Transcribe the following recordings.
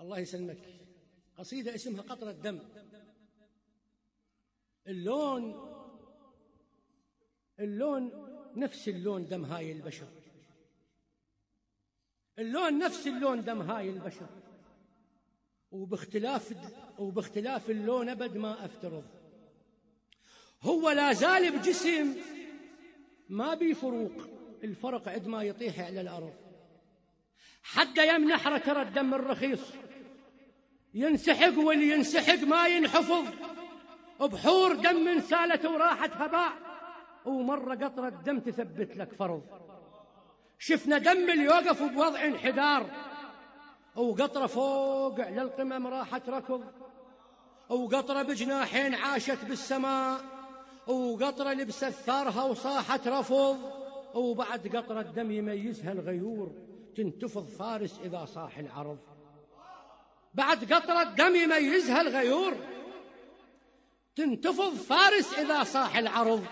الله يسلمك. قصيدة اسمها قطرة دم اللون اللون نفس اللون دم هاي البشر. اللون نفس اللون دم هاي البشر. وباختلاف وباختلاف اللون أبد ما أفترض. هو لا زال بجسم ما بي فروق. الفرق عد ما يطيح على الأرض. حتى يم نحره ترى الدم الرخيص. ينسحق واللي ينسحق ما ينحفظ. بحور دم سالت وراحت هباء. ومرة قطرة دم تثبت لك فرض. شفنا دم اللي يوقف بوضع انحدار. وقطرة فوق على القمم راحت ركض. وقطرة بجناحين عاشت بالسماء. وقطرة لبست ثارها وصاحت رفض. وبعد قطرة دم يميزها الغيور. تنتفض فارس إذا صاح العرض. بعد قطرة دم يميزها الغيور. تنتفض فارس إذا صاح العرض.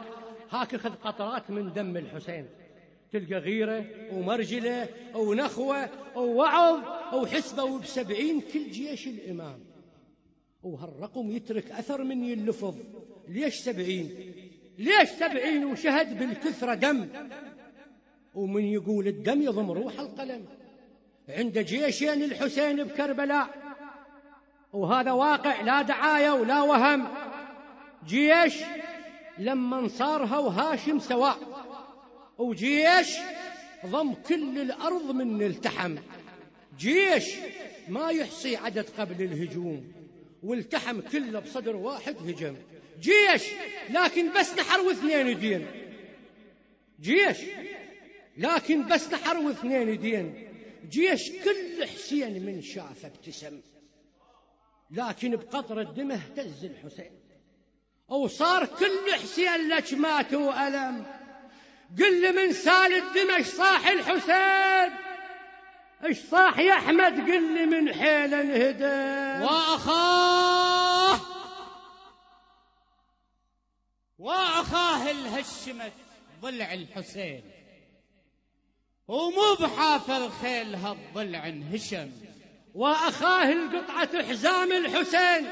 هاك خذ قطرات من دم الحسين. تلقى غيرة ومرجلة ونخوة ووعظ وحسبة وبسبعين كل جيش الإمام. وهالرقم يترك أثر من يلفظ. ليش سبعين؟ ليش سبعين وشهد بالكثرة دم؟ ومن يقول الدم يضم روح القلم. عند جيشين الحسين بكربلاء. وهذا واقع لا دعاية ولا وهم. جيش لما انصارها وهاشم سواء. وجيش ضم كل الأرض من التحم. جيش ما يحصي عدد قبل الهجوم. والتحم كله بصدر واحد هجم. جيش لكن بس نحر واثنين دين. جيش لكن بس نحر واثنين دين. جيش كل حسين من شافه ابتسم. لكن بقطر الدم اهتز الحسين. وصار كل حسين لك مات وألم. قل لي من سال الدم إيش صاح الحسين؟ إيش صاح يا أحمد؟ قل لي من حيل انهدم. واخاه واخاه الهشمت ضلع الحسين. ومو بحافة الخيل هالضلع انهشم. وأخاه القطعة حزام الحسين.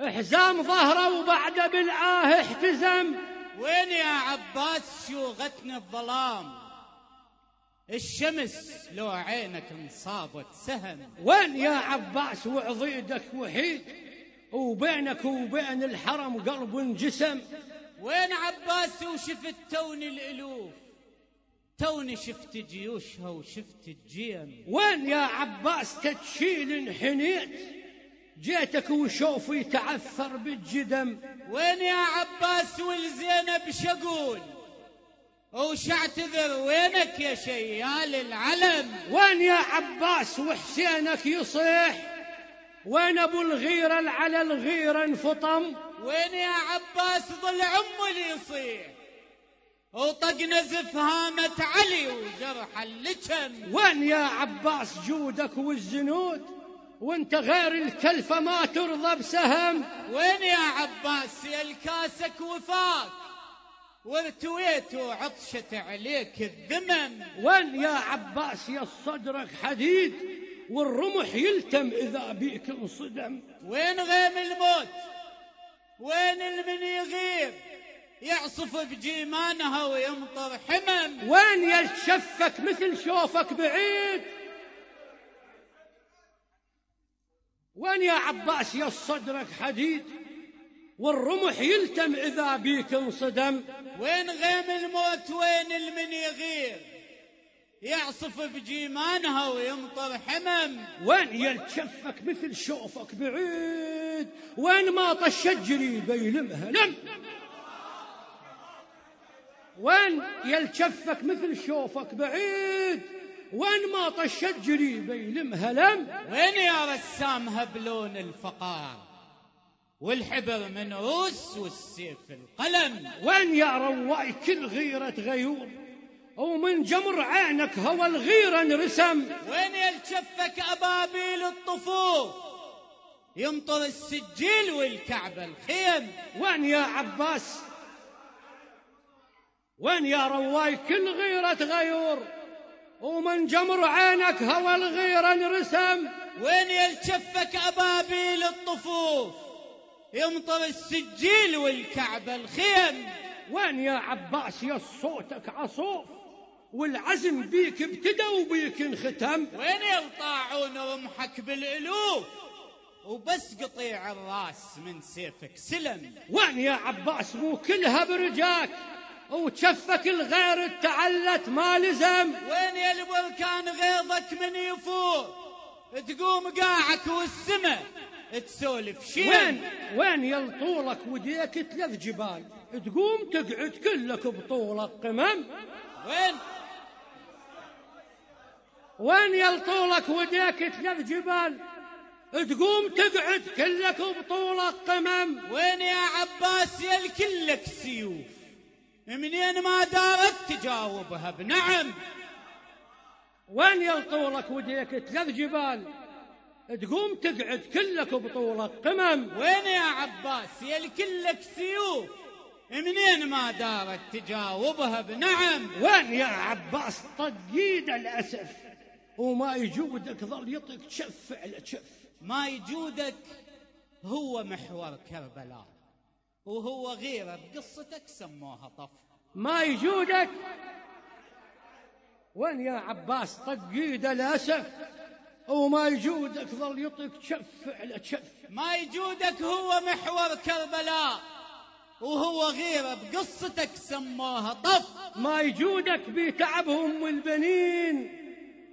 حزام ظهره وبعده بالآه احتزم. وين يا عباس شوغتنا الظلام؟ الشمس لو عينك انصابت سهم. وين يا عباس وعضيدك وحيد؟ وبينك وبين الحرم قلب انجسم وين عباس وشفت توني الألوف؟ توني شفت جيوشها وشفت الجيم. وين يا عباس تتشيل انحنيت؟ جيتك وشوفي تعثر بالجدم. وين يا عباس والزينب شقول؟ وش اعتذر وينك يا شيال العلم؟ وين يا عباس وحسينك يصيح؟ وين أبو الغيرة على الغيرة انفطم؟ وين يا عباس ظل عم اللي يصيح؟ وطق نزف هامة علي وجرح اللجم وين يا عباس جودك والزنود وانت غير الكلفة ما ترضى بسهم. وين يا عباس يا الكاسك وفاك؟ وارتويت وعطشت عليك الذمم. وين يا عباس يا صدرك حديد؟ والرمح يلتم إذا بيك انصدم. وين غيم الموت؟ وين المن يغيب؟ يعصف بجيمانها ويمطر حمم. وين يلشفك مثل شوفك بعيد؟ وين يا عباس يا صدرك حديد؟ والرمح يلتم إذا بيك انصدم. وين غيم الموت وين المن يغير؟ يعصف بجيمانها ويمطر حمم. وين يلتشفك مثل شوفك بعيد؟ وين ما طشت جريبه يلمها لم وين يلتشفك مثل شوفك بعيد؟ وين ما طشت جريبه يلمها لم وين يا رسام هبلون الفقار والحبر من روس والسيف القلم. وين يا رواي كل غيرة غيور ومن جمر عينك هوى الغيرة انرسم. وين يلتشفك أبابيل الطفوف؟ يمطر السجيل والكعبة الخيم. وين يا عباس وين يا رواي كل غيرة غيور ومن جمر عينك هوى الغيرة انرسم وين يلشفك أبابيل الطفوف يمطر السجيل والكعبة الخيم. وين يا عباس يا صوتك عصوف والعزم بيك ابتدى وبيك انختم. وين يلطاعون رمحك بالألوف وبس قطيع الراس من سيفك سلم. وين يا عباس مو كلها برجاك وتشفك الغير التعلت ما لزم. وين يا البركان غيظك من يفور؟ تقوم قاعك والسما تسولف شيء. وين وين يلطولك وديك ثلاث جبال؟ تقوم تقعد كلك بطولك قمم وين؟ وين يلطولك وديك ثلاث جبال؟ تقوم تقعد كلك بطولك قمم وين يا عباس يا الكلك سيوف؟ منين ما دارت تجاوبها بنعم. وين يلطولك وديك ثلاث جبال. تقوم تقعد كلك بطولك. قمم. وين يا عباس؟ يا الكلك سيوف. منين ما دارت تجاوبها بنعم. وين يا عباس؟ طقيد الأسف. وما يجودك ظل يطق شف على شف. ما يجودك هو محور كربلاء. وهو غيره بقصتك سموها طف. ما يجودك؟ وين يا عباس؟ طقيد الأسف وما يجودك ظل يطق شف على شف. ما يجودك هو محور كربلاء. وهو غيره بقصتك سموها طف. ما يجودك بتعبهم والبنين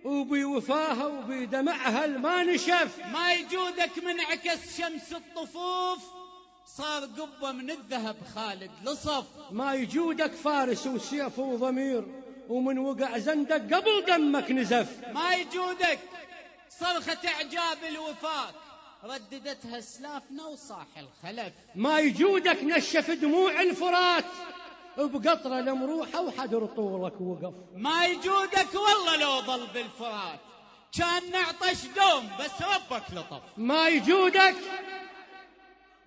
وبوفاها وبدمعها الما نشف. ما يجودك من عكس شمس الطفوف. صار قبة من الذهب خالد لصف. ما يجودك فارس وسيف وضمير ومن وقع زندك قبل دمك نزف. ما يجودك. صرخة إعجاب الوفاك رددتها سلافنا وصاح الخلف. ما يجودك نشف دموع الفرات بقطرة لمروحة وحدر طولك وقف. ما يجودك والله لو ظل بالفرات. كان نعطش دوم بس ربك لطف. ما يجودك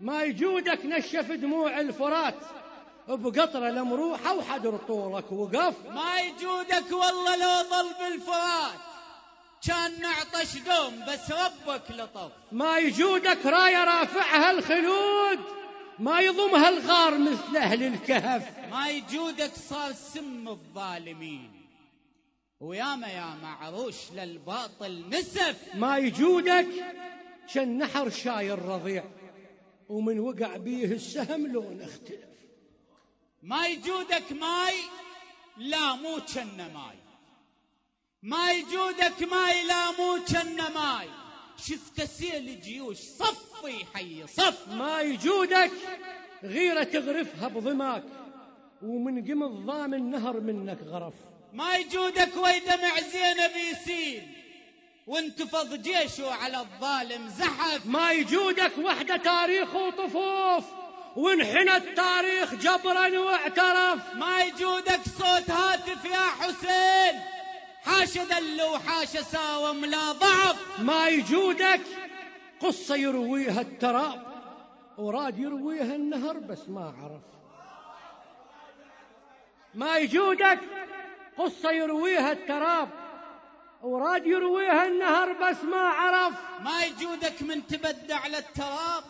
ما يجودك نشف دموع الفرات. بقطرة لمروحة وحدر طولك وقف. ما يجودك والله لو ظل بالفرات كان نعطش دوم بس ربك لطف. ما يجودك راية رافعها الخلود. ما يضمها الغار مثل أهل الكهف. ما يجودك صار سم الظالمين. وياما يا معروش للباطل نسف. ما يجودك شن نحر شاير رضيع ومن وقع بيه السهم لون اختلف. ما يجودك ماي؟ لا مو كن ماي. ما يجودك ماي؟ لا مو كن ماي. شفت سيل جيوش؟ صفي حي صف. ما يجودك غيرة تغرفها بضماك ومن قم الضامن نهر منك غرف. ما يجودك ويدمع زينب يسيل. وانتفض جيشه على الظالم زحف. ما يجودك وحدة تاريخ وطفوف. وانحنى التاريخ جبرا واعترف. ما يجودك صوت هاتف يا حسين. حاش ذل وحاش ساوم لا ضعف. ما يجودك قصة يرويها التراب. وراد يرويها النهر بس ما عرف. ما يجودك قصة يرويها التراب. وراد يرويها النهر بس ما عرف. ما يجودك من تبدع على التراب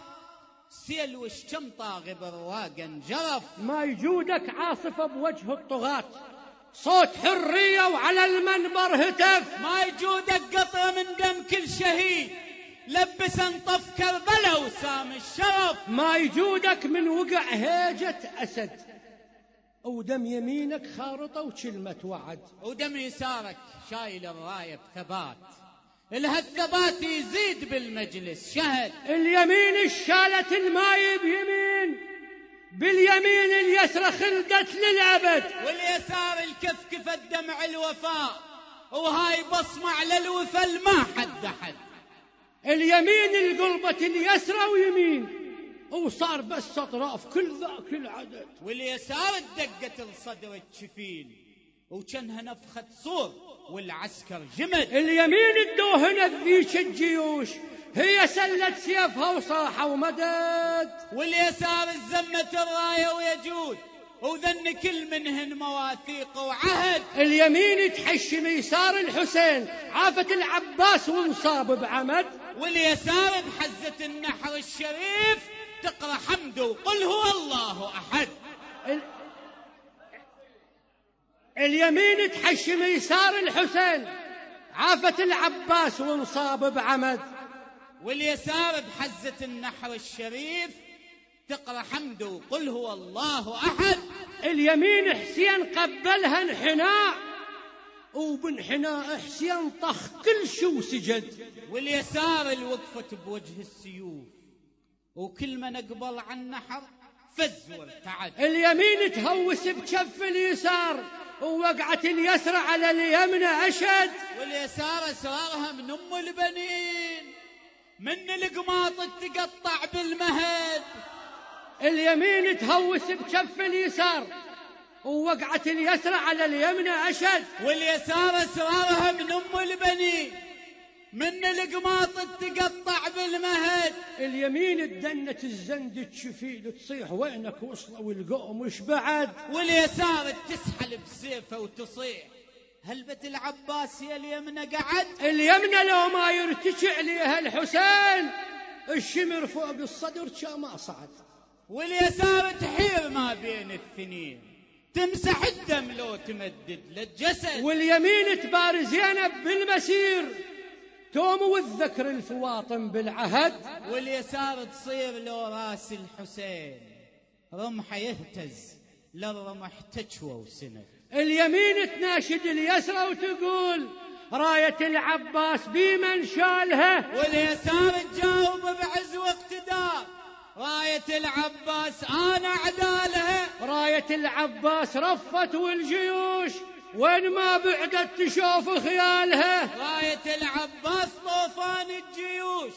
سيل وشكم طاغب رواق انجرف. ما يجودك عاصفة بوجه الطغاة. صوت حرية وعلى المنبر هتف. ما يجودك قطرة من دم كل شهيد. لبس انطف كربلة وسام الشرف. ما يجودك من وقع هيجة أسد. ودم يمينك خارطة وكلمة وعد. ودم يسارك شايل الراية بثبات لها الثبات يزيد بالمجلس شهد. اليمين الشالت الماي بيمين باليمين اليسرى خلدت للأبد. واليسار الكفكفة دمع الوفاء وهاي بصمة على الوفل ما حد حد اليمين القلبة اليسرى ويمين وصار بس أطراف كل ذاك العدد واليسار دقت الصدر الشفين وكانها نفخة صور والعسكر جمد. اليمين الدوهنة ذيك الجيوش هي سلت سيفها وصاحة ومدد. واليسار الزمة الراية ويجود وذن كل منهن مواثيق وعهد. اليمين تحشم يسار الحسين عافة العباس وانصاب بعمد. واليسار بحزة النحر الشريف تقرأ حمد وقل هو الله أحد. ال... اليمين تحشم يسار الحسين عافة العباس وانصاب بعمد. واليسار بحزة النحر الشريف تقرأ حمد وقل هو الله أحد. اليمين حسين قبلها انحناء وبانحناء حسين طخ كل شو سجد. واليسار الوقفة بوجه السيوف. وكل من اقبل عن النحر فز وارتعد اليمين تهوس بكف اليسار ووقعت اليسرى على اليمنى أشد. واليسار أسرارها من أم البنين من القماط تقطع بالمهد. اليمين تهوس بكف اليسار ووقعت اليسرى على اليمنى أشد. واليسار أسرارها من أم البنين من القماط تقطع بالمهد. اليمين تدنت الزند تشفيل تصيح وينك وصلوا القوم وش بعد؟ واليسار تسحل بسيفه وتصيح. هلبة العباس يا اليمنى قعد؟ اليمنى لو ما يرتجع ليها الحسين. الشمر فوق الصدر ما صعد. واليسار تحير ما بين الثنين. تمسح الدم لو تمدد للجسد. واليمين تبار زينب بالمسير. توم والذكر الفواطم بالعهد. واليسار تصير لو راس الحسين. رمحه يهتز للرمح تشوى وسند اليمين تناشد اليسرى وتقول راية العباس بمن شالها. واليسار تجاوب بعز واقتدار. راية العباس أنا عدالها راية العباس رفت والجيوش. وين ما بعدت تشوف خيالها؟ راية العباس طوفان الجيوش.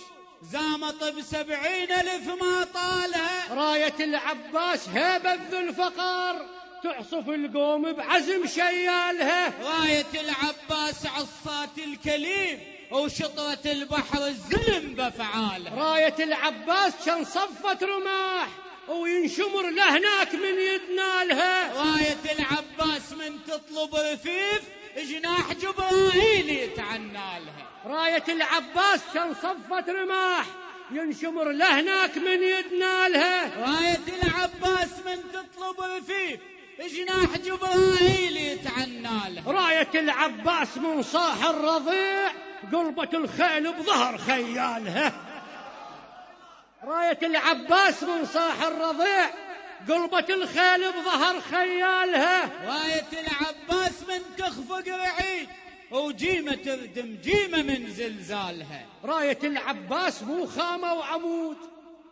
زامط بسبعين ألف ما طالها. راية العباس هيبة ذو الفقار تعصف القوم بعزم شيالها. راية العباس عصات الكليم وشطرة البحر الزلم بفعالها. راية العباس كان صفت رماح وينشمر لهناك من يدنالها راية العباس من تطلب رفيف جناح جبرائيل يتعنى لها. راية العباس كان صفت رماح ينشمر لهناك من يدنالها راية العباس من تطلب رفيف جناح جبرائيل يتعنى لها. راية العباس من صاح الرضيع قلبة الخيل بظهر خيالها. راية العباس من صاح الرضيع قلبة الخيل بظهر خيالها. راية العباس من تخفق رعيد وجيمة تردم جيمة من زلزالها. راية العباس مو خامة وعمود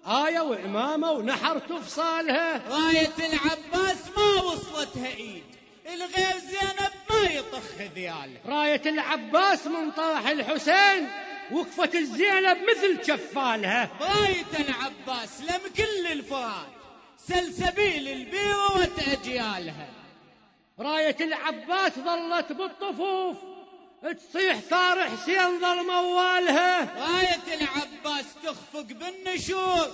آية وإمامة ونحر تفصالها. راية العباس ما وصلتها إيد الغير زينب ما يطخ ذيالها. راية العباس من طاح الحسين وقفت الزينب مثل شفالها. راية العباس لم كل الفرات سلسبيل البيرة أجيالها راية العباس ظلت بالطفوف. تصيح ثار حسين ظل موالها راية العباس تخفق بالنشور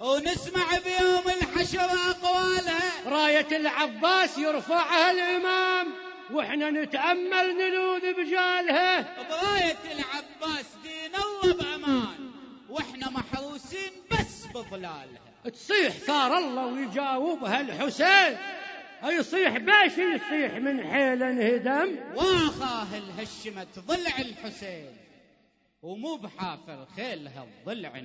ونسمع بيوم الحشر أقوالها. راية العباس يرفعها الإمام وإحنا نتأمل نلوذ بجالها. براية العباس دين الله بأمان وإحنا محروسين بظلالها تصيح ثار الله ويجاوبها الحسين. يصيح باش يصيح من حيل انهدم. واخاه الهشمت ضلع الحسين. ومو بحافر خيلها الضلع